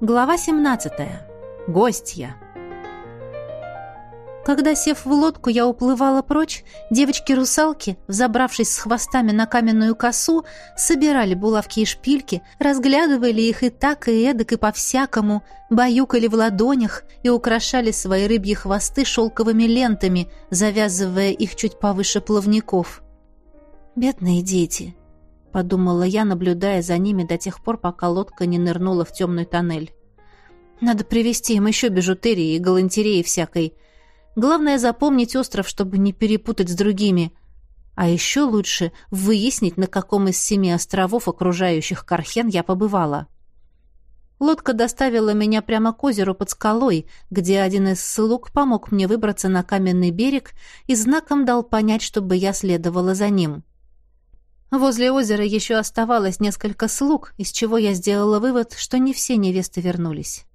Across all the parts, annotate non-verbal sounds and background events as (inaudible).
Глава 17. Гостья. Когда, сев в лодку, я уплывала прочь, девочки-русалки, взобравшись с хвостами на каменную косу, собирали булавки и шпильки, разглядывали их и так, и эдак, и по-всякому, баюкали в ладонях и украшали свои рыбьи хвосты шелковыми лентами, завязывая их чуть повыше плавников. «Бедные дети!» — подумала я, наблюдая за ними до тех пор, пока лодка не нырнула в темный тоннель. «Надо привезти им еще бижутерии и галантереи всякой», — Главное запомнить остров, чтобы не перепутать с другими. А еще лучше выяснить, на каком из семи островов, окружающих Кархен, я побывала. Лодка доставила меня прямо к озеру под скалой, где один из слуг помог мне выбраться на каменный берег и знаком дал понять, чтобы я следовала за ним. Возле озера еще оставалось несколько слуг, из чего я сделала вывод, что не все невесты вернулись.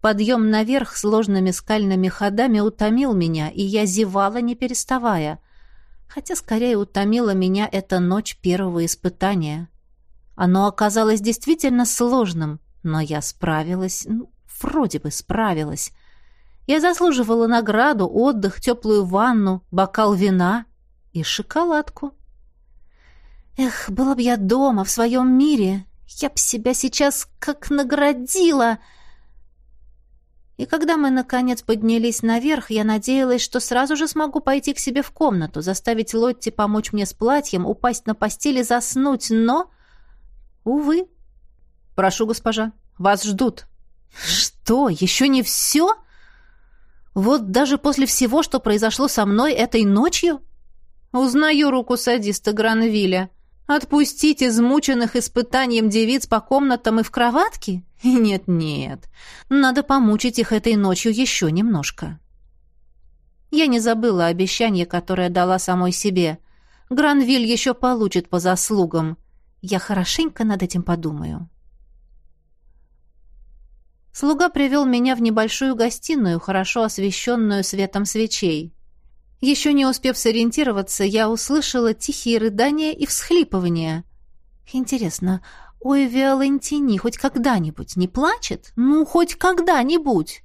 Подъем наверх сложными скальными ходами утомил меня, и я зевала, не переставая. Хотя скорее утомила меня эта ночь первого испытания. Оно оказалось действительно сложным, но я справилась, ну, вроде бы справилась. Я заслуживала награду, отдых, теплую ванну, бокал вина и шоколадку. Эх, была бы я дома, в своем мире, я б себя сейчас как наградила — и когда мы, наконец, поднялись наверх, я надеялась, что сразу же смогу пойти к себе в комнату, заставить Лотти помочь мне с платьем, упасть на постели, заснуть, но... Увы. «Прошу, госпожа, вас ждут». «Что, еще не все? Вот даже после всего, что произошло со мной этой ночью?» «Узнаю руку садиста Гранвиля. Отпустить измученных испытанием девиц по комнатам и в кроватке? (laughs) Нет-нет, надо помучить их этой ночью еще немножко. Я не забыла обещание, которое дала самой себе. Гранвиль еще получит по заслугам. Я хорошенько над этим подумаю. Слуга привел меня в небольшую гостиную, хорошо освещенную светом свечей. Еще не успев сориентироваться, я услышала тихие рыдания и всхлипывания. Интересно, ой, Виолентини хоть когда-нибудь не плачет? Ну, хоть когда-нибудь!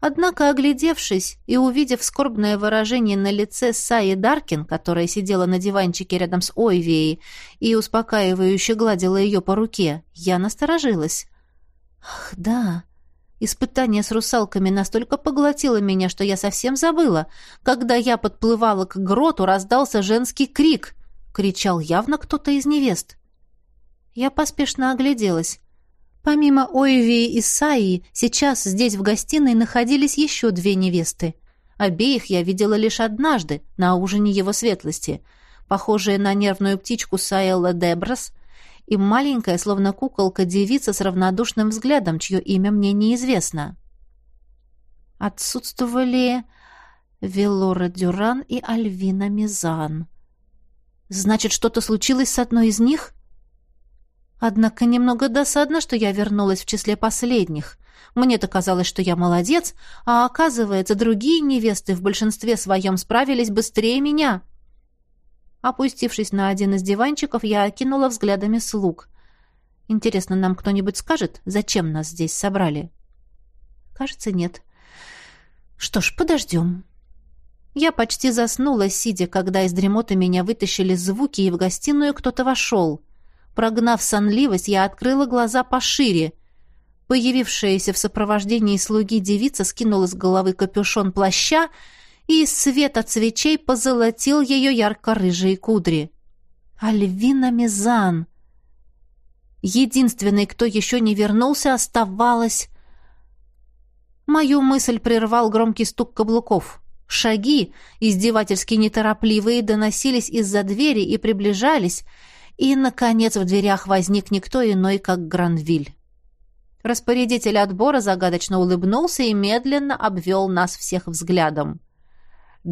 Однако, оглядевшись и увидев скорбное выражение на лице Саи Даркин, которая сидела на диванчике рядом с Ойвией и успокаивающе гладила ее по руке, я насторожилась. «Ах, да, Испытание с русалками настолько поглотило меня, что я совсем забыла. Когда я подплывала к гроту, раздался женский крик. Кричал явно кто-то из невест. Я поспешно огляделась. Помимо Ойви и Саи, сейчас здесь в гостиной находились еще две невесты. Обеих я видела лишь однажды, на ужине его светлости. Похожая на нервную птичку Саэлла Деброс и маленькая, словно куколка, девица с равнодушным взглядом, чье имя мне неизвестно. Отсутствовали Велора Дюран и Альвина Мизан. Значит, что-то случилось с одной из них? Однако немного досадно, что я вернулась в числе последних. Мне-то казалось, что я молодец, а оказывается, другие невесты в большинстве своем справились быстрее меня. — Опустившись на один из диванчиков, я окинула взглядами слуг. Интересно, нам кто-нибудь скажет, зачем нас здесь собрали? Кажется, нет. Что ж, подождем. Я почти заснула, сидя, когда из дремоты меня вытащили звуки, и в гостиную кто-то вошел. Прогнав сонливость, я открыла глаза пошире. Появившаяся в сопровождении слуги девица скинула с головы капюшон плаща и свет от свечей позолотил ее ярко-рыжие кудри. Альвина Мизан! Единственной, кто еще не вернулся, оставалась... Мою мысль прервал громкий стук каблуков. Шаги, издевательски неторопливые, доносились из-за двери и приближались, и, наконец, в дверях возник никто иной, как Гранвиль. Распорядитель отбора загадочно улыбнулся и медленно обвел нас всех взглядом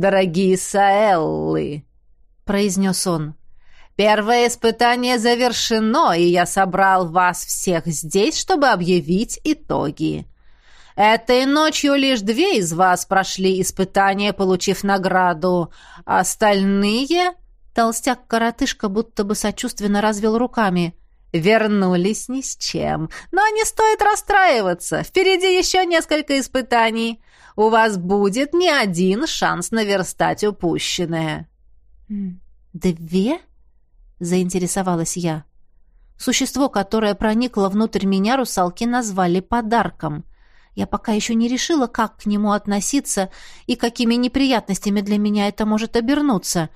дорогие Саэллы!» — произнес он. «Первое испытание завершено, и я собрал вас всех здесь, чтобы объявить итоги. Этой ночью лишь две из вас прошли испытание, получив награду. Остальные...» Толстяк-коротышка будто бы сочувственно развел руками. Вернулись ни с чем. Но не стоит расстраиваться. Впереди еще несколько испытаний. У вас будет не один шанс наверстать упущенное. «Две?» — заинтересовалась я. Существо, которое проникло внутрь меня, русалки назвали подарком. Я пока еще не решила, как к нему относиться и какими неприятностями для меня это может обернуться.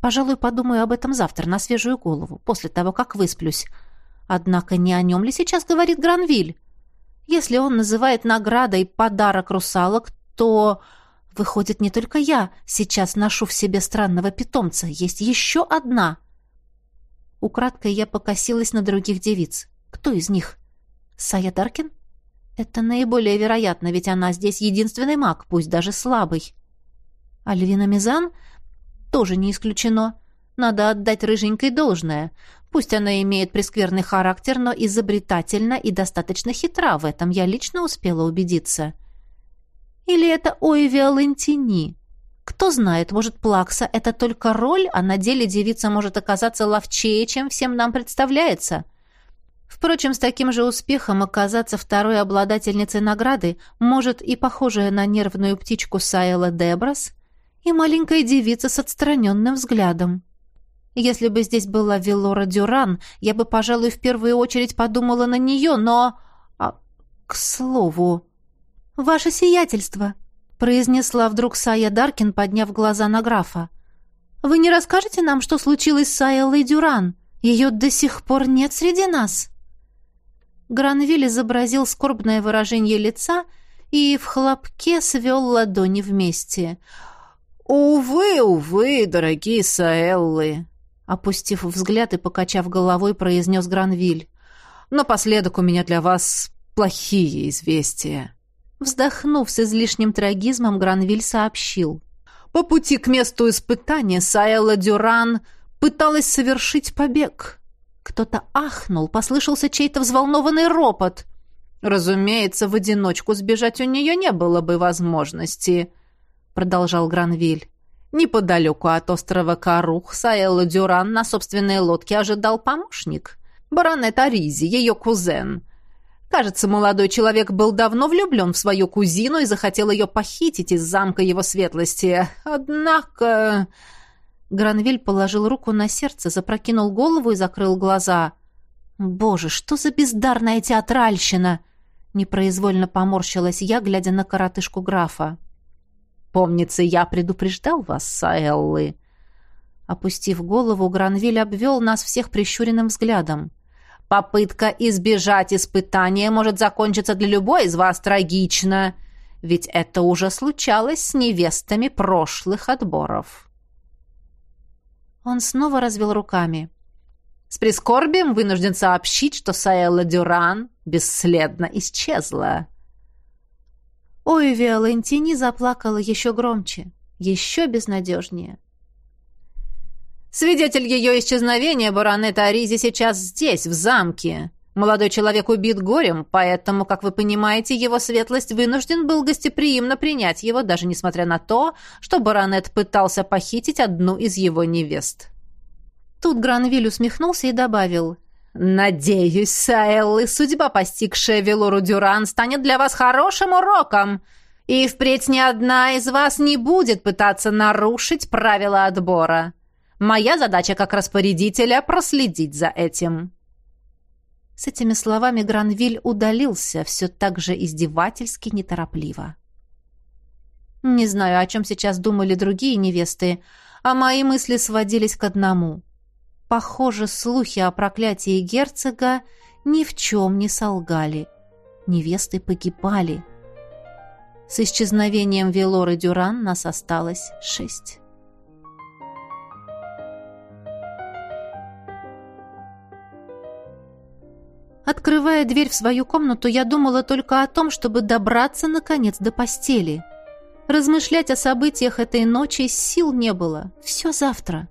Пожалуй, подумаю об этом завтра на свежую голову, после того, как высплюсь. Однако не о нем ли сейчас говорит Гранвиль? Если он называет наградой подарок русалок, то... Выходит, не только я сейчас ношу в себе странного питомца, есть еще одна. Украдкой я покосилась на других девиц. Кто из них? Сая Даркин? Это наиболее вероятно, ведь она здесь единственный маг, пусть даже слабый. Альвина Мизан? Тоже не исключено. Надо отдать рыженькой должное. Пусть она имеет прескверный характер, но изобретательна и достаточно хитра, в этом я лично успела убедиться. Или это Ойвия Лентини? Кто знает, может, Плакса — это только роль, а на деле девица может оказаться ловчее, чем всем нам представляется. Впрочем, с таким же успехом оказаться второй обладательницей награды может и похожая на нервную птичку Сайла Деброс, и маленькая девица с отстраненным взглядом. Если бы здесь была Велора Дюран, я бы, пожалуй, в первую очередь подумала на нее, но... А, к слову... «Ваше сиятельство!» — произнесла вдруг Сая Даркин, подняв глаза на графа. «Вы не расскажете нам, что случилось с Айеллой Дюран? Ее до сих пор нет среди нас?» Гранвиль изобразил скорбное выражение лица и в хлопке свел ладони вместе. «Увы, увы, дорогие Саэллы!» Опустив взгляд и покачав головой, произнес Гранвиль. «Напоследок у меня для вас плохие известия». Вздохнув с излишним трагизмом, Гранвиль сообщил. «По пути к месту испытания Саэла Дюран пыталась совершить побег». Кто-то ахнул, послышался чей-то взволнованный ропот. «Разумеется, в одиночку сбежать у нее не было бы возможности», — продолжал Гранвиль. Неподалеку от острова Карух Саэла Дюран на собственной лодке ожидал помощник. Баронет Аризи, ее кузен — Кажется, молодой человек был давно влюблен в свою кузину и захотел ее похитить из замка его светлости. Однако... Гранвиль положил руку на сердце, запрокинул голову и закрыл глаза. «Боже, что за бездарная театральщина!» Непроизвольно поморщилась я, глядя на коротышку графа. «Помнится, я предупреждал вас, Саэллы». Опустив голову, Гранвиль обвел нас всех прищуренным взглядом. Попытка избежать испытания может закончиться для любой из вас трагично, ведь это уже случалось с невестами прошлых отборов. Он снова развел руками. С прискорбием вынужден сообщить, что Саэлла Дюран бесследно исчезла. Ой, Виолентини заплакала еще громче, еще безнадежнее. Свидетель ее исчезновения, баронет Аризи, сейчас здесь, в замке. Молодой человек убит горем, поэтому, как вы понимаете, его светлость вынужден был гостеприимно принять его, даже несмотря на то, что баронет пытался похитить одну из его невест. Тут Гранвиль усмехнулся и добавил. «Надеюсь, Саэллы, судьба, постигшая Велору Дюран, станет для вас хорошим уроком, и впредь ни одна из вас не будет пытаться нарушить правила отбора». Моя задача как распорядителя проследить за этим». С этими словами Гранвиль удалился, все так же издевательски неторопливо. Не знаю, о чем сейчас думали другие невесты, а мои мысли сводились к одному. Похоже, слухи о проклятии герцога ни в чем не солгали. Невесты погибали. С исчезновением Велоры Дюран нас осталось шесть. Открывая дверь в свою комнату, я думала только о том, чтобы добраться, наконец, до постели. Размышлять о событиях этой ночи сил не было. Все завтра.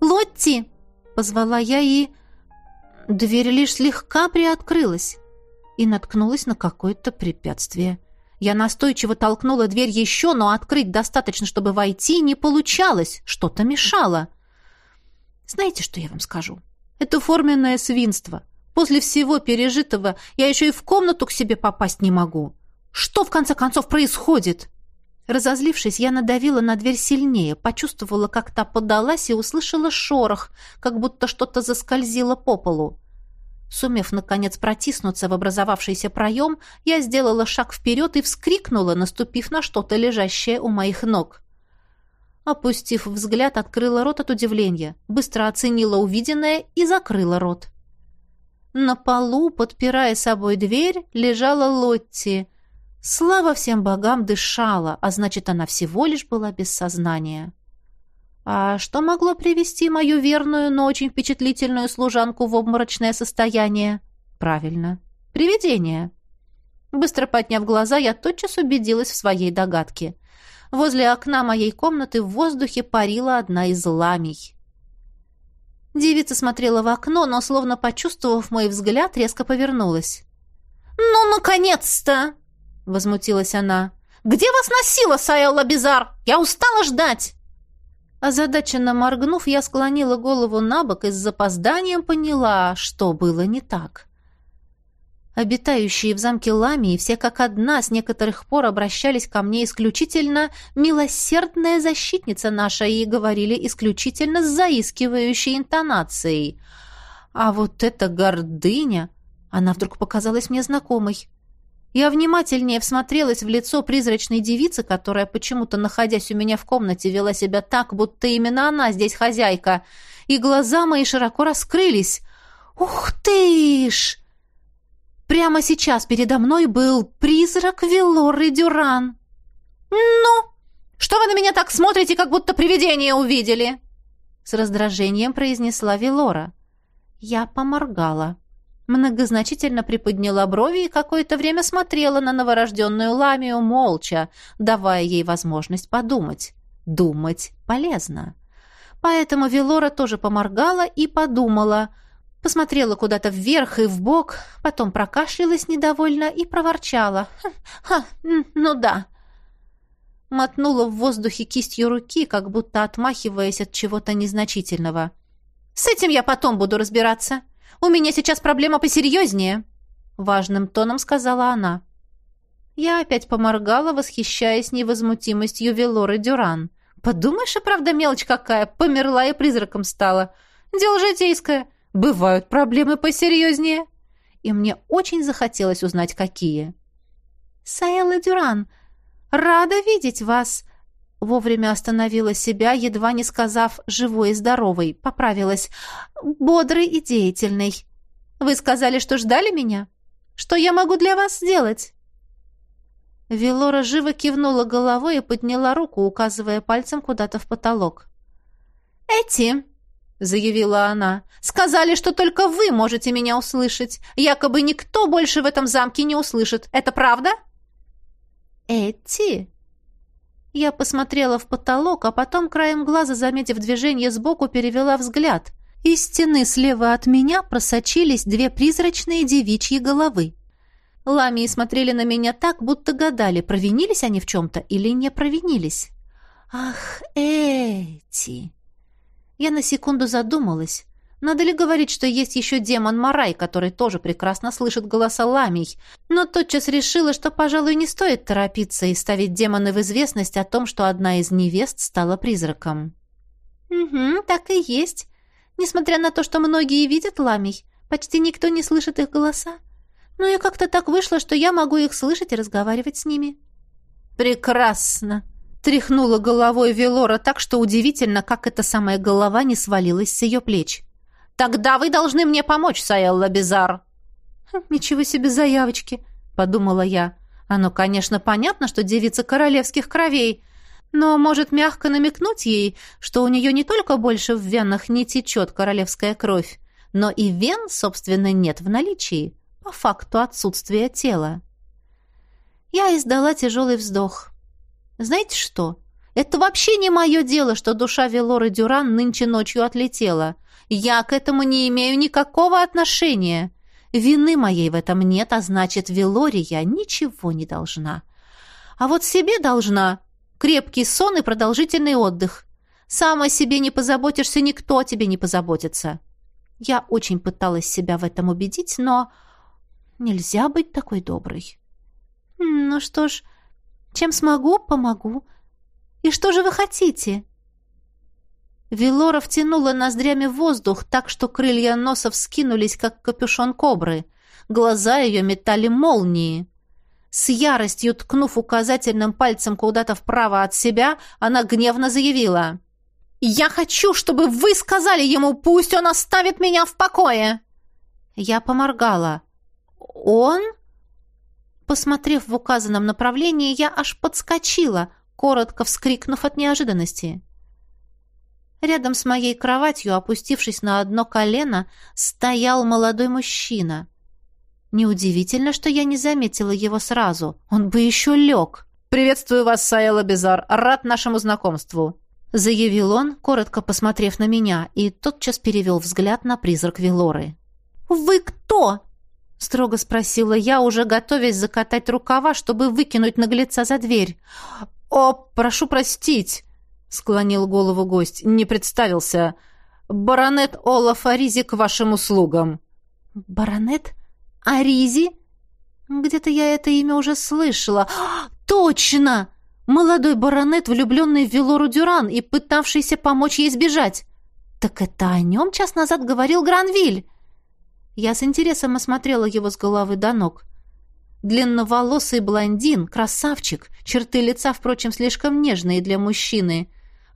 «Лотти!» — позвала я, и... Дверь лишь слегка приоткрылась и наткнулась на какое-то препятствие. Я настойчиво толкнула дверь еще, но открыть достаточно, чтобы войти, не получалось. Что-то мешало. Знаете, что я вам скажу? Это форменное свинство. После всего пережитого я еще и в комнату к себе попасть не могу. Что, в конце концов, происходит?» Разозлившись, я надавила на дверь сильнее, почувствовала, как та подалась и услышала шорох, как будто что-то заскользило по полу. Сумев, наконец, протиснуться в образовавшийся проем, я сделала шаг вперед и вскрикнула, наступив на что-то лежащее у моих ног. Опустив взгляд, открыла рот от удивления, быстро оценила увиденное и закрыла рот. На полу, подпирая собой дверь, лежала Лотти. Слава всем богам дышала, а значит, она всего лишь была без сознания. А что могло привести мою верную, но очень впечатлительную служанку в обморочное состояние? Правильно, привидение. Быстро подняв глаза, я тотчас убедилась в своей догадке. Возле окна моей комнаты в воздухе парила одна из ламий. Девица смотрела в окно, но, словно почувствовав мой взгляд, резко повернулась. «Ну, наконец-то!» — возмутилась она. «Где вас носила, Саэлла Бизар? Я устала ждать!» Озадаченно моргнув, я склонила голову на бок и с запозданием поняла, что было не так. Обитающие в замке Ламии все как одна с некоторых пор обращались ко мне исключительно «милосердная защитница наша» и говорили исключительно с заискивающей интонацией. А вот эта гордыня, она вдруг показалась мне знакомой. Я внимательнее всмотрелась в лицо призрачной девицы, которая почему-то, находясь у меня в комнате, вела себя так, будто именно она здесь хозяйка, и глаза мои широко раскрылись. «Ух ты ж!» Прямо сейчас передо мной был призрак Велоры Дюран. «Ну, что вы на меня так смотрите, как будто привидение увидели?» С раздражением произнесла Велора. Я поморгала многозначительно приподняла брови и какое-то время смотрела на новорожденную ламию молча, давая ей возможность подумать. Думать полезно. Поэтому Велора тоже поморгала и подумала. Посмотрела куда-то вверх и вбок, потом прокашлялась недовольно и проворчала. «Ха, ну да». Мотнула в воздухе кистью руки, как будто отмахиваясь от чего-то незначительного. «С этим я потом буду разбираться. У меня сейчас проблема посерьезнее», — важным тоном сказала она. Я опять поморгала, восхищаясь невозмутимостью Велоры Дюран. «Подумаешь, и правда мелочь какая, померла и призраком стала. Дело житейское. Бывают проблемы посерьезнее». И мне очень захотелось узнать, какие. «Саэлла Дюран, рада видеть вас», Вовремя остановила себя, едва не сказав «живой и здоровый», поправилась «бодрый и деятельный». «Вы сказали, что ждали меня? Что я могу для вас сделать?» Велора живо кивнула головой и подняла руку, указывая пальцем куда-то в потолок. «Эти», — заявила она, — «сказали, что только вы можете меня услышать. Якобы никто больше в этом замке не услышит. Это правда?» «Эти?» Я посмотрела в потолок, а потом краем глаза, заметив движение сбоку, перевела взгляд. Из стены слева от меня просочились две призрачные девичьи головы. Ламии смотрели на меня так, будто гадали, провинились они в чем-то или не провинились. «Ах, эти!» Я на секунду задумалась. Надо ли говорить, что есть еще демон Марай, который тоже прекрасно слышит голоса ламий, но тотчас решила, что, пожалуй, не стоит торопиться и ставить демона в известность о том, что одна из невест стала призраком. «Угу, так и есть. Несмотря на то, что многие видят ламий, почти никто не слышит их голоса. Ну и как-то так вышло, что я могу их слышать и разговаривать с ними». «Прекрасно!» Тряхнула головой Велора так, что удивительно, как эта самая голова не свалилась с ее плеч. Тогда вы должны мне помочь, Саэлла Бизар. Хм, ничего себе заявочки, подумала я. Оно, конечно, понятно, что девица королевских кровей, но может мягко намекнуть ей, что у нее не только больше в венах не течет королевская кровь, но и вен, собственно, нет в наличии, по факту отсутствия тела. Я издала тяжелый вздох. Знаете что? Это вообще не мое дело, что душа Велоры Дюран нынче ночью отлетела. Я к этому не имею никакого отношения. Вины моей в этом нет, а значит, Велория ничего не должна. А вот себе должна крепкий сон и продолжительный отдых. Сам о себе не позаботишься, никто о тебе не позаботится. Я очень пыталась себя в этом убедить, но нельзя быть такой доброй. Ну что ж, чем смогу, помогу. И что же вы хотите? Велора втянула ноздрями воздух так, что крылья носа вскинулись, как капюшон кобры. Глаза ее метали молнии. С яростью ткнув указательным пальцем куда-то вправо от себя, она гневно заявила. «Я хочу, чтобы вы сказали ему, пусть он оставит меня в покое!» Я поморгала. «Он?» Посмотрев в указанном направлении, я аж подскочила, коротко вскрикнув от неожиданности. Рядом с моей кроватью, опустившись на одно колено, стоял молодой мужчина. Неудивительно, что я не заметила его сразу. Он бы еще лег. «Приветствую вас, Саэла Безар. Рад нашему знакомству», — заявил он, коротко посмотрев на меня, и тотчас перевел взгляд на призрак Велоры. «Вы кто?» — строго спросила я, уже готовясь закатать рукава, чтобы выкинуть наглеца за дверь. «О, прошу простить!» Склонил голову гость. Не представился. Баронет Олаф Аризи к вашим услугам. Баронет Аризи? Где-то я это имя уже слышала. точно! Молодой баронет, влюбленный в Велору Дюран и пытавшийся помочь ей сбежать. Так это о нем час назад говорил Гранвиль. Я с интересом осмотрела его с головы до ног. Длинноволосый блондин, красавчик, черты лица, впрочем, слишком нежные для мужчины.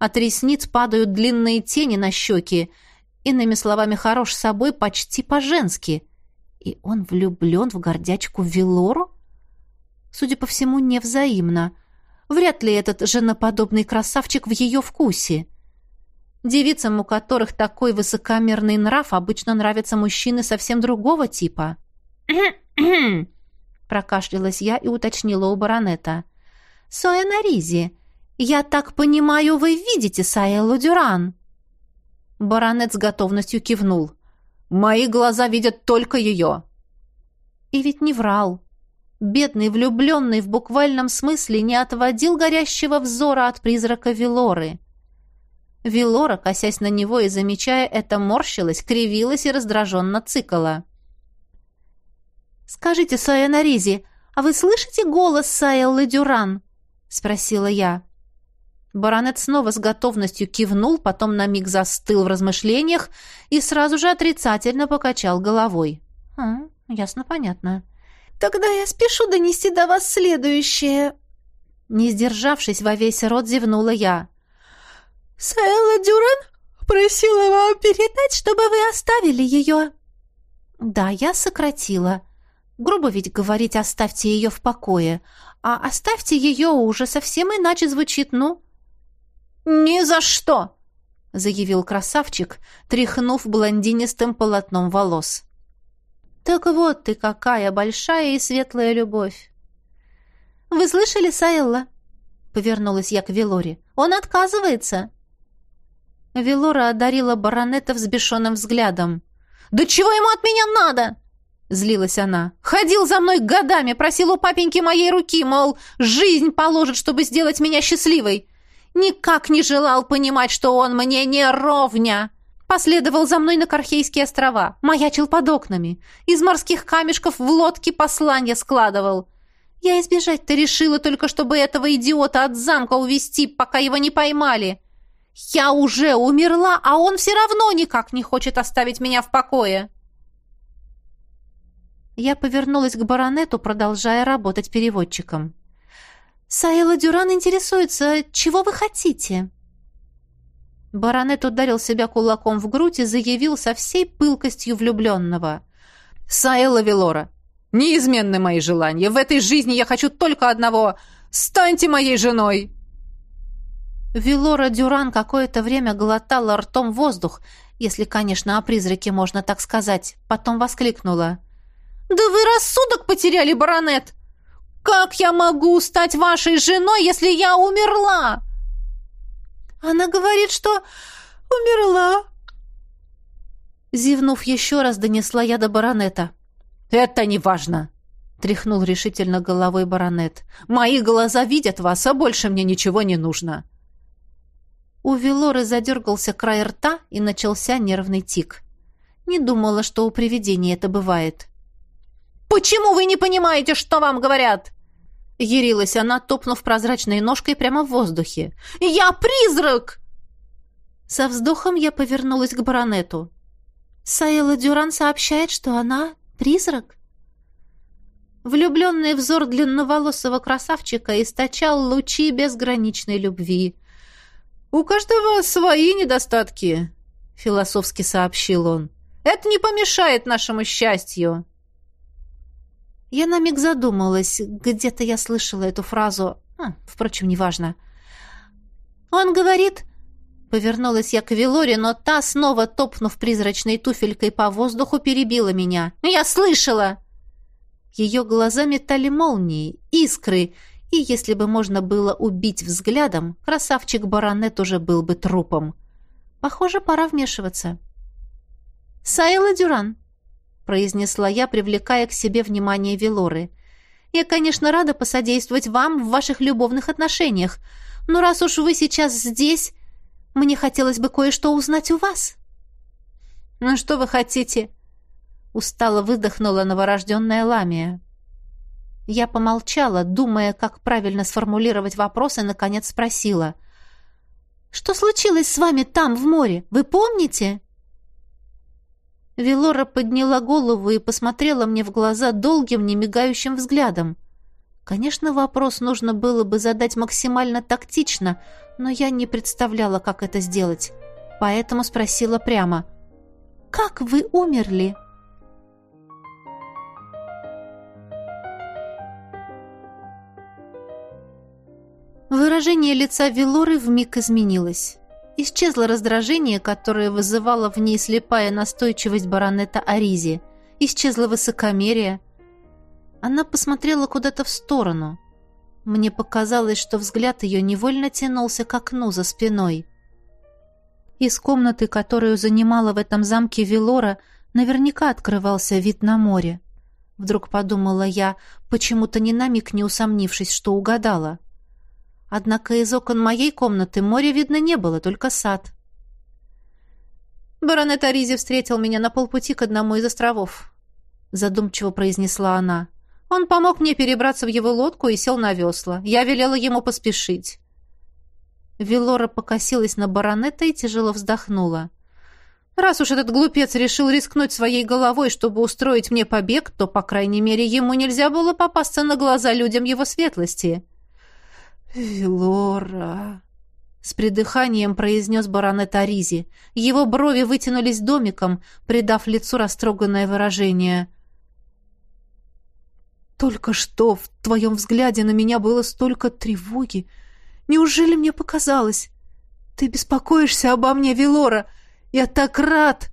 От ресниц падают длинные тени на щеки. Иными словами, хорош собой почти по-женски. И он влюблен в гордячку Вилору? Судя по всему, невзаимно. Вряд ли этот женоподобный красавчик в ее вкусе. Девицам, у которых такой высокомерный нрав, обычно нравятся мужчины совсем другого типа. (clears throat) Прокашлялась я и уточнила у баронета. «Соя Наризи, «Я так понимаю, вы видите Саэллу Дюран?» Баронет с готовностью кивнул. «Мои глаза видят только ее». И ведь не врал. Бедный, влюбленный в буквальном смысле не отводил горящего взора от призрака Вилоры. Вилора, косясь на него и замечая это, морщилась, кривилась и раздраженно цикала. «Скажите, Соя Наризи, а вы слышите голос Саэллы Дюран?» — спросила я. Баронет снова с готовностью кивнул, потом на миг застыл в размышлениях и сразу же отрицательно покачал головой. «А, ясно, понятно. Тогда я спешу донести до вас следующее». Не сдержавшись во весь рот, зевнула я. «Саэлла Дюран просила вам передать, чтобы вы оставили ее». «Да, я сократила. Грубо ведь говорить «оставьте ее в покое», а «оставьте ее» уже совсем иначе звучит, ну...» «Ни за что!» — заявил красавчик, тряхнув блондинистым полотном волос. «Так вот ты какая большая и светлая любовь!» «Вы слышали, Саэлла?» — повернулась я к Велоре. «Он отказывается!» Велора одарила баронета взбешенным взглядом. «Да чего ему от меня надо?» — злилась она. «Ходил за мной годами, просил у папеньки моей руки, мол, жизнь положит, чтобы сделать меня счастливой. Никак не желал понимать, что он мне не ровня. Последовал за мной на Кархейские острова, маячил под окнами. Из морских камешков в лодке послания складывал. Я избежать-то решила только, чтобы этого идиота от замка увести, пока его не поймали. Я уже умерла, а он все равно никак не хочет оставить меня в покое. Я повернулась к баронету, продолжая работать переводчиком. «Саэла Дюран интересуется, чего вы хотите?» Баронет ударил себя кулаком в грудь и заявил со всей пылкостью влюбленного. «Саэла Велора, неизменны мои желания. В этой жизни я хочу только одного. Станьте моей женой!» Велора Дюран какое-то время глотала ртом воздух, если, конечно, о призраке можно так сказать. Потом воскликнула. «Да вы рассудок потеряли, баронет! Как я могу стать вашей женой, если я умерла?» «Она говорит, что умерла». Зевнув еще раз, донесла я до баронета. «Это не важно», — тряхнул решительно головой баронет. «Мои глаза видят вас, а больше мне ничего не нужно». У Велоры задергался край рта и начался нервный тик. Не думала, что у привидений это бывает. «Почему вы не понимаете, что вам говорят?» Ярилась она, топнув прозрачной ножкой прямо в воздухе. «Я призрак!» Со вздохом я повернулась к баронету. Саэла Дюран сообщает, что она призрак. Влюбленный взор длинноволосого красавчика источал лучи безграничной любви. «У каждого свои недостатки», — философски сообщил он. «Это не помешает нашему счастью». Я на миг задумалась. Где-то я слышала эту фразу. А, впрочем, неважно. «Он говорит...» Повернулась я к Велоре, но та, снова топнув призрачной туфелькой по воздуху, перебила меня. «Я слышала!» Ее глаза метали молнии, искры, и если бы можно было убить взглядом, красавчик-баронет уже был бы трупом. Похоже, пора вмешиваться. «Сайла Дюран», — произнесла я, привлекая к себе внимание Велоры. «Я, конечно, рада посодействовать вам в ваших любовных отношениях, но раз уж вы сейчас здесь, мне хотелось бы кое-что узнать у вас». «Ну что вы хотите?» Устало выдохнула новорожденная Ламия. Я помолчала, думая, как правильно сформулировать вопрос, и, наконец, спросила. «Что случилось с вами там, в море? Вы помните?» Велора подняла голову и посмотрела мне в глаза долгим, немигающим взглядом. Конечно, вопрос нужно было бы задать максимально тактично, но я не представляла, как это сделать. Поэтому спросила прямо. «Как вы умерли?» Выражение лица Велоры вмиг изменилось. Исчезло раздражение, которое вызывало в ней слепая настойчивость баронета Аризи. Исчезло высокомерие. Она посмотрела куда-то в сторону. Мне показалось, что взгляд ее невольно тянулся к окну за спиной. Из комнаты, которую занимала в этом замке Велора, наверняка открывался вид на море. Вдруг подумала я, почему-то ни на миг не усомнившись, что угадала. Однако из окон моей комнаты моря видно не было, только сад. «Баронет Аризи встретил меня на полпути к одному из островов», — задумчиво произнесла она. «Он помог мне перебраться в его лодку и сел на весла. Я велела ему поспешить». Велора покосилась на баронета и тяжело вздохнула. «Раз уж этот глупец решил рискнуть своей головой, чтобы устроить мне побег, то, по крайней мере, ему нельзя было попасться на глаза людям его светлости». «Велора!» С придыханием произнес баронет Аризи. Его брови вытянулись домиком, придав лицу растроганное выражение. «Только что в твоем взгляде на меня было столько тревоги. Неужели мне показалось? Ты беспокоишься обо мне, Велора? Я так рад!»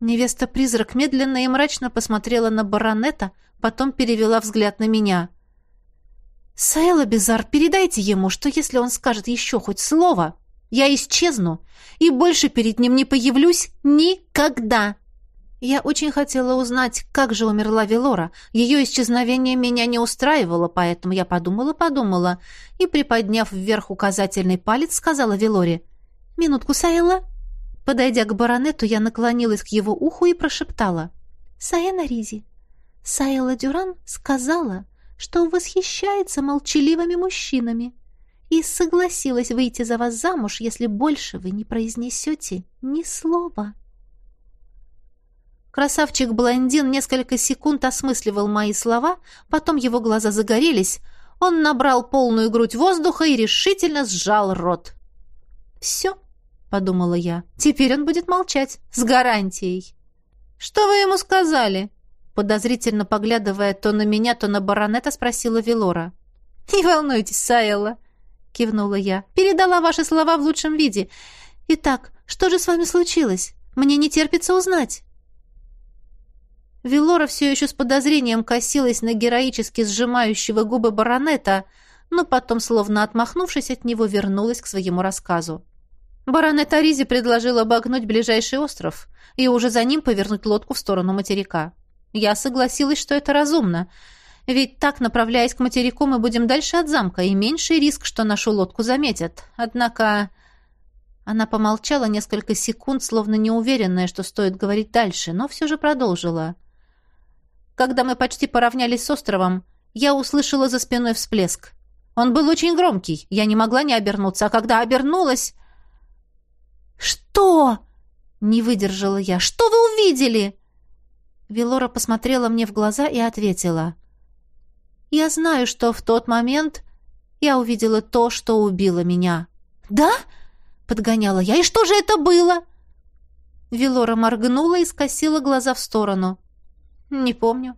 Невеста-призрак медленно и мрачно посмотрела на баронета, потом перевела взгляд на меня — «Саэла Безар, передайте ему, что если он скажет еще хоть слово, я исчезну и больше перед ним не появлюсь никогда!» Я очень хотела узнать, как же умерла Велора. Ее исчезновение меня не устраивало, поэтому я подумала-подумала и, приподняв вверх указательный палец, сказала Велоре «Минутку, Саэла». Подойдя к баронету, я наклонилась к его уху и прошептала «Саэна Ризи, Саэла Дюран сказала, что восхищается молчаливыми мужчинами и согласилась выйти за вас замуж, если больше вы не произнесете ни слова. Красавчик-блондин несколько секунд осмысливал мои слова, потом его глаза загорелись, он набрал полную грудь воздуха и решительно сжал рот. «Все», — подумала я, — «теперь он будет молчать, с гарантией». «Что вы ему сказали?» Подозрительно поглядывая то на меня, то на баронета, спросила Велора. «Не волнуйтесь, Саэлла», — кивнула я. «Передала ваши слова в лучшем виде. Итак, что же с вами случилось? Мне не терпится узнать». Велора все еще с подозрением косилась на героически сжимающего губы баронета, но потом, словно отмахнувшись от него, вернулась к своему рассказу. Баронет Аризи предложил обогнуть ближайший остров и уже за ним повернуть лодку в сторону материка. Я согласилась, что это разумно. Ведь так, направляясь к материку, мы будем дальше от замка, и меньший риск, что нашу лодку заметят. Однако... Она помолчала несколько секунд, словно неуверенная, что стоит говорить дальше, но все же продолжила. Когда мы почти поравнялись с островом, я услышала за спиной всплеск. Он был очень громкий, я не могла не обернуться, а когда обернулась... «Что?» — не выдержала я. «Что вы увидели?» Велора посмотрела мне в глаза и ответила. «Я знаю, что в тот момент я увидела то, что убило меня». «Да?» — подгоняла я. «И что же это было?» Велора моргнула и скосила глаза в сторону. «Не помню».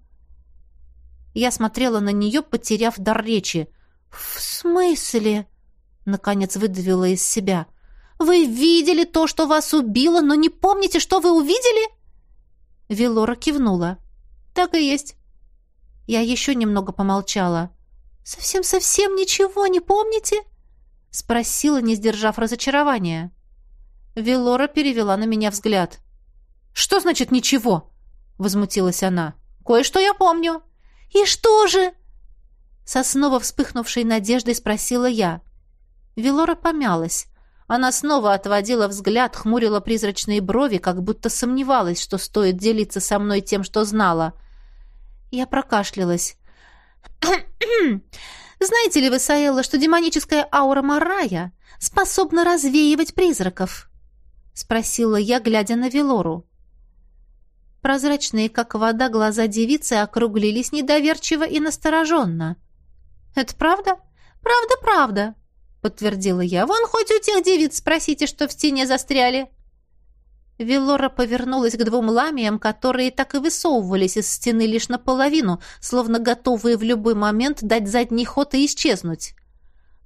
Я смотрела на нее, потеряв дар речи. «В смысле?» — наконец выдавила из себя. «Вы видели то, что вас убило, но не помните, что вы увидели?» Велора кивнула. «Так и есть». Я еще немного помолчала. «Совсем-совсем ничего не помните?» Спросила, не сдержав разочарования. Велора перевела на меня взгляд. «Что значит ничего?» Возмутилась она. «Кое-что я помню». «И что же?» Со снова вспыхнувшей надеждой спросила я. Велора помялась. Она снова отводила взгляд, хмурила призрачные брови, как будто сомневалась, что стоит делиться со мной тем, что знала. Я прокашлялась. «Знаете ли вы, Саэлла, что демоническая аура Марая способна развеивать призраков?» — спросила я, глядя на Велору. Прозрачные, как вода, глаза девицы округлились недоверчиво и настороженно. «Это правда? Правда, правда!» Подтвердила я. «Вон хоть у тех девиц спросите, что в стене застряли». Велора повернулась к двум ламиям, которые так и высовывались из стены лишь наполовину, словно готовые в любой момент дать задний ход и исчезнуть.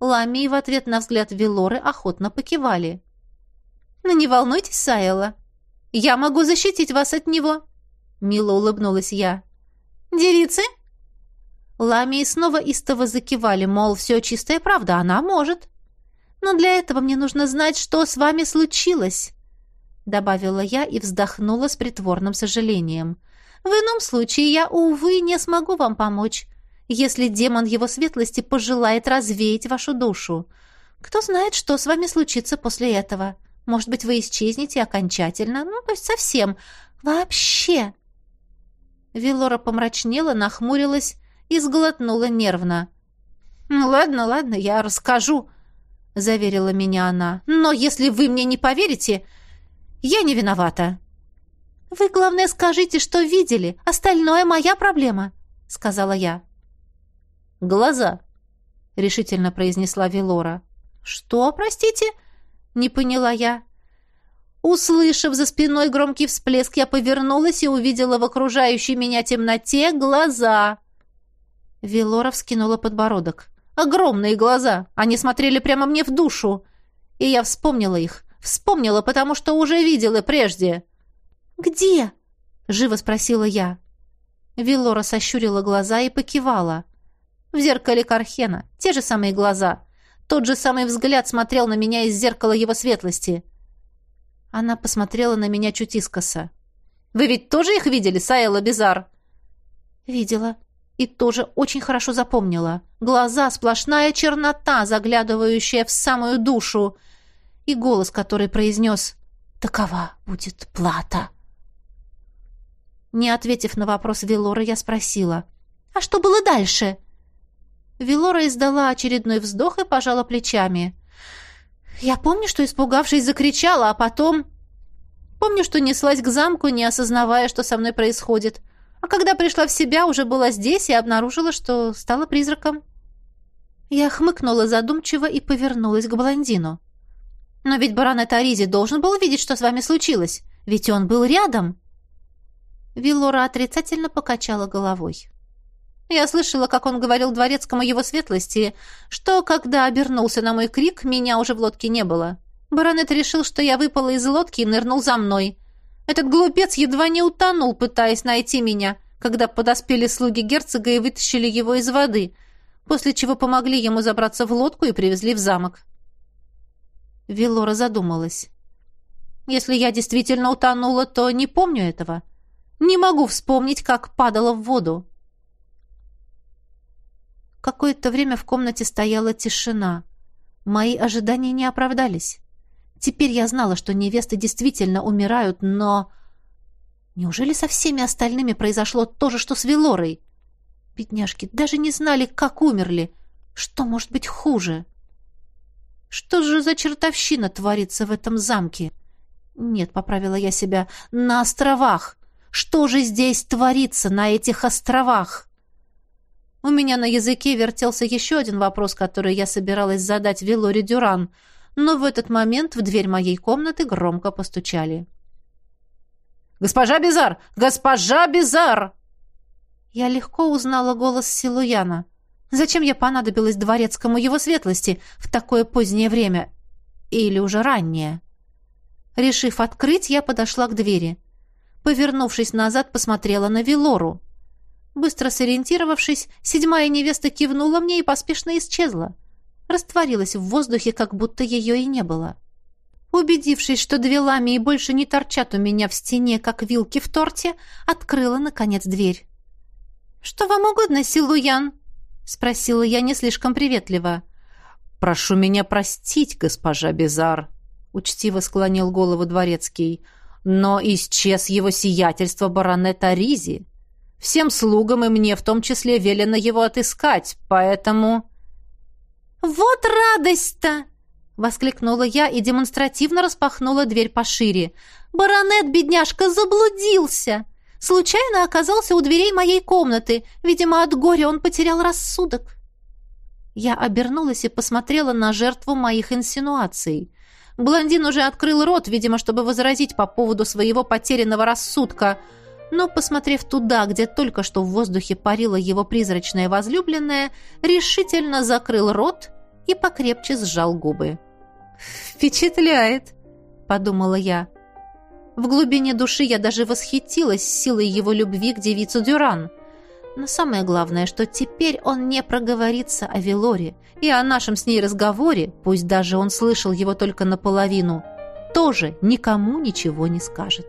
Ламии в ответ на взгляд Велоры охотно покивали. «Ну не волнуйтесь, Сайла. Я могу защитить вас от него», — мило улыбнулась я. «Девицы?» Ламии снова истово закивали, мол, все чистая правда, она может. Но для этого мне нужно знать, что с вами случилось, добавила я и вздохнула с притворным сожалением. В ином случае я, увы, не смогу вам помочь, если демон его светлости пожелает развеять вашу душу. Кто знает, что с вами случится после этого. Может быть, вы исчезнете окончательно, ну, то есть совсем, вообще. Вилора помрачнела, нахмурилась и сглотнула нервно. «Ну ладно, ладно, я расскажу», — заверила меня она. «Но если вы мне не поверите, я не виновата». «Вы, главное, скажите, что видели. Остальное моя проблема», — сказала я. «Глаза», — решительно произнесла Велора. «Что, простите?» — не поняла я. Услышав за спиной громкий всплеск, я повернулась и увидела в окружающей меня темноте глаза. Велора вскинула подбородок. Огромные глаза. Они смотрели прямо мне в душу. И я вспомнила их. Вспомнила, потому что уже видела прежде. «Где?» — живо спросила я. Велора сощурила глаза и покивала. В зеркале Кархена. Те же самые глаза. Тот же самый взгляд смотрел на меня из зеркала его светлости. Она посмотрела на меня чуть искоса. «Вы ведь тоже их видели, Саэла Бизар?» «Видела», и тоже очень хорошо запомнила. Глаза — сплошная чернота, заглядывающая в самую душу. И голос, который произнес «Такова будет плата». Не ответив на вопрос Велоры, я спросила «А что было дальше?» Велора издала очередной вздох и пожала плечами. «Я помню, что, испугавшись, закричала, а потом...» Помню, что неслась к замку, не осознавая, что со мной происходит. А когда пришла в себя, уже была здесь и обнаружила, что стала призраком. Я хмыкнула задумчиво и повернулась к блондину. «Но ведь баронет Аризи должен был видеть, что с вами случилось. Ведь он был рядом». Виллора отрицательно покачала головой. Я слышала, как он говорил дворецкому его светлости, что, когда обернулся на мой крик, меня уже в лодке не было. Баронет решил, что я выпала из лодки и нырнул за мной. Этот глупец едва не утонул, пытаясь найти меня, когда подоспели слуги герцога и вытащили его из воды, после чего помогли ему забраться в лодку и привезли в замок. Велора задумалась. Если я действительно утонула, то не помню этого. Не могу вспомнить, как падала в воду. Какое-то время в комнате стояла тишина. Мои ожидания не оправдались. Теперь я знала, что невесты действительно умирают, но... Неужели со всеми остальными произошло то же, что с Велорой? Бедняжки даже не знали, как умерли. Что может быть хуже? Что же за чертовщина творится в этом замке? Нет, поправила я себя, на островах. Что же здесь творится на этих островах? У меня на языке вертелся еще один вопрос, который я собиралась задать Велоре Дюран, но в этот момент в дверь моей комнаты громко постучали. «Госпожа Бизар! Госпожа Бизар!» Я легко узнала голос Силуяна. Зачем я понадобилась дворецкому его светлости в такое позднее время? Или уже раннее? Решив открыть, я подошла к двери. Повернувшись назад, посмотрела на Вилору. Быстро сориентировавшись, седьмая невеста кивнула мне и поспешно исчезла. Растворилась в воздухе, как будто ее и не было. Убедившись, что две ламии больше не торчат у меня в стене, как вилки в торте, открыла, наконец, дверь. «Что вам угодно, Силуян?» — спросила я не слишком приветливо. «Прошу меня простить, госпожа Безар», — учтиво склонил голову дворецкий, «но исчез его сиятельство баронета Ризи. Всем слугам и мне в том числе велено его отыскать, поэтому...» «Вот радость-то!» — воскликнула я и демонстративно распахнула дверь пошире. «Баронет, бедняжка, заблудился! Случайно оказался у дверей моей комнаты. Видимо, от горя он потерял рассудок». Я обернулась и посмотрела на жертву моих инсинуаций. Блондин уже открыл рот, видимо, чтобы возразить по поводу своего потерянного рассудка — но, посмотрев туда, где только что в воздухе парила его призрачная возлюбленная, решительно закрыл рот и покрепче сжал губы. «Впечатляет!» — подумала я. В глубине души я даже восхитилась силой его любви к девицу Дюран. Но самое главное, что теперь он не проговорится о Велоре, и о нашем с ней разговоре, пусть даже он слышал его только наполовину, тоже никому ничего не скажет.